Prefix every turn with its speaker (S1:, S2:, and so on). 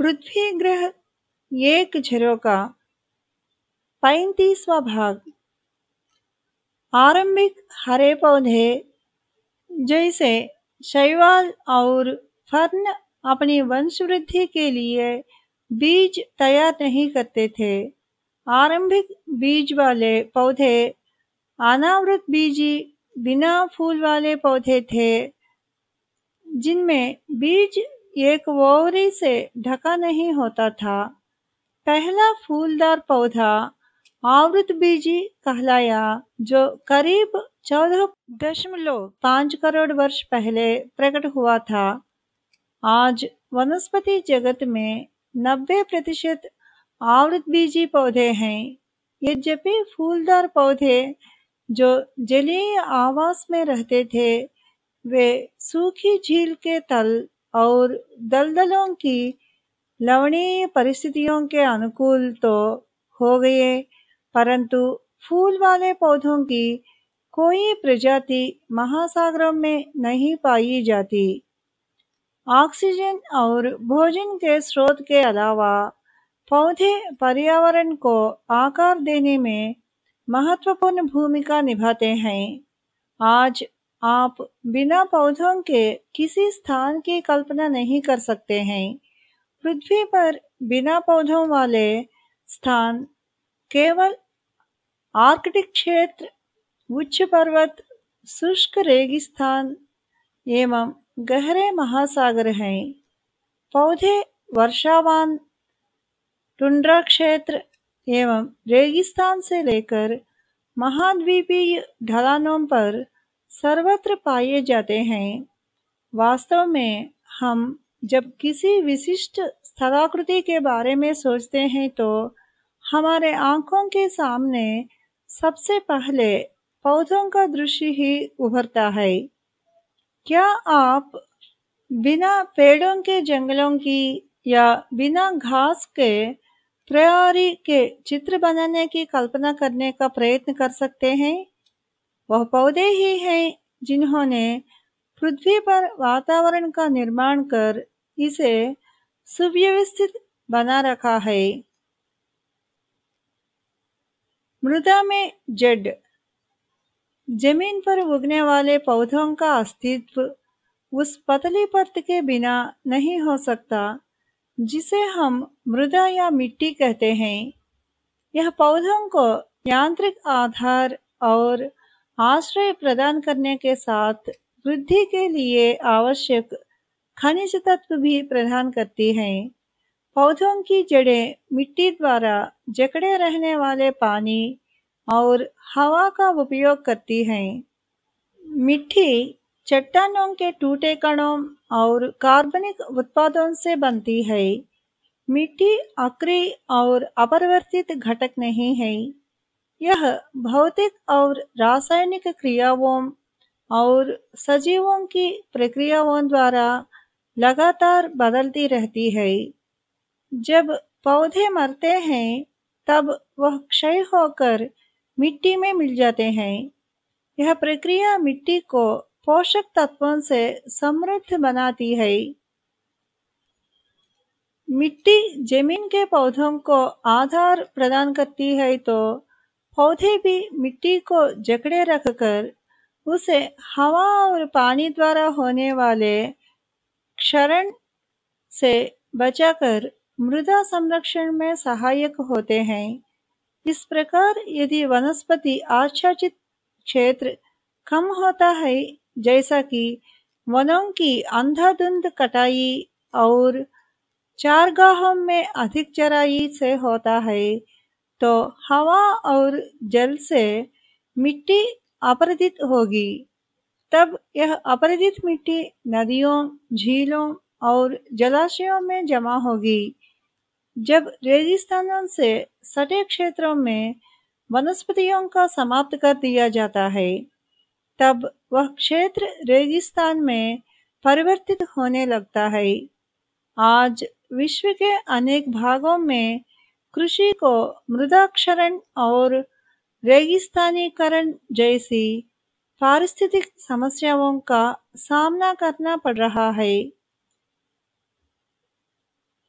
S1: पृथ्वी ग्रह एक झरोका पैंतीसवा भाग। आरंभिक हरे पौधे, जैसे शैवाल और फर्न अपनी वंशवृद्धि के लिए बीज तैयार नहीं करते थे। आरंभिक बीज वाले पौधे अनावृत बीजी बिना फूल वाले पौधे थे, जिनमें बीज एक ओवरी से ढका नहीं होता था। पहला फूलदार पौधा आवृत बीजी कहलाया, जो करीब चौदह दशमलव पाँच करोड़ वर्ष पहले प्रकट हुआ था। आज वनस्पति जगत में नब्बे प्रतिशत आवृत बीजी पौधे हैं। यद्यपि फूलदार पौधे जो जलीय आवास में रहते थे, वे सूखी झील के तल और दलदलों की लवणीय परिस्थितियों के अनुकूल तो हो गए परंतु फूल वाले पौधों की कोई प्रजाति महासागरों में नहीं पाई जाती। ऑक्सीजन और भोजन के स्रोत के अलावा पौधे पर्यावरण को आकार देने में महत्वपूर्ण भूमिका निभाते हैं। आज आप बिना पौधों के किसी स्थान की कल्पना नहीं कर सकते हैं। पृथ्वी पर बिना पौधों वाले स्थान केवल आर्कटिक क्षेत्र, उच्च पर्वत, शुष्क रेगिस्तान एवं गहरे महासागर हैं। पौधे वर्षावान, टुंड्रा क्षेत्र एवं रेगिस्तान से लेकर महाद्वीपीय ढलानों पर सर्वत्र पाए जाते हैं। वास्तव में हम जब किसी विशिष्ट स्थलाकृति के बारे में सोचते हैं तो हमारे आँखों के सामने सबसे पहले पौधों का दृश्य ही उभरता है। क्या आप बिना पेड़ों के जंगलों की या बिना घास के प्रयारी के चित्र बनाने की कल्पना करने का प्रयत्न कर सकते हैं? वह पौधे ही हैं जिन्होंने पृथ्वी पर वातावरण का निर्माण कर इसे सुव्यवस्थित बना रखा है। मृदा में जड़, ज़मीन पर उगने वाले पौधों का अस्तित्व उस पतली परत के बिना नहीं हो सकता, जिसे हम मृदा या मिट्टी कहते हैं। यह पौधों को यांत्रिक आधार और आश्रय प्रदान करने के साथ वृद्धि के लिए आवश्यक खनिज तत्व भी प्रदान करती हैं। पौधों की जड़ें मिट्टी द्वारा जकड़े रहने वाले पानी और हवा का उपयोग करती हैं। मिट्टी चट्टानों के टूटे कणों और कार्बनिक उत्पादों से बनती है। मिट्टी अक्री और अपरिवर्तित घटक नहीं है। यह भौतिक और रासायनिक क्रियाओं और सजीवों की प्रक्रियाओं द्वारा लगातार बदलती रहती है। जब पौधे मरते हैं, तब वह क्षय होकर मिट्टी में मिल जाते हैं। यह प्रक्रिया मिट्टी को पोषक तत्वों से समृद्ध बनाती है। मिट्टी ज़मीन के पौधों को आधार प्रदान करती है तो पौधे भी मिट्टी को जकड़े रखकर उसे हवा और पानी द्वारा होने वाले क्षरण से बचाकर मृदा संरक्षण में सहायक होते हैं। इस प्रकार यदि वनस्पति आच्छादित क्षेत्र कम होता है, जैसा कि वनों की अंधाधुंध कटाई और चारगाहों में अधिक चराई से होता है तो हवा और जल से मिट्टी अपरदित होगी। तब यह अपरदित मिट्टी नदियों, झीलों और जलाशयों में जमा होगी। जब रेगिस्तानों से सटे क्षेत्रों में वनस्पतियों का समाप्त कर दिया जाता है, तब वह क्षेत्र रेगिस्तान में परिवर्तित होने लगता है। आज विश्व के अनेक भागों में कृषि को मृदाक्षरण और रेगिस्तानीकरण जैसी पारिस्थितिक समस्याओं का सामना करना पड़ रहा है।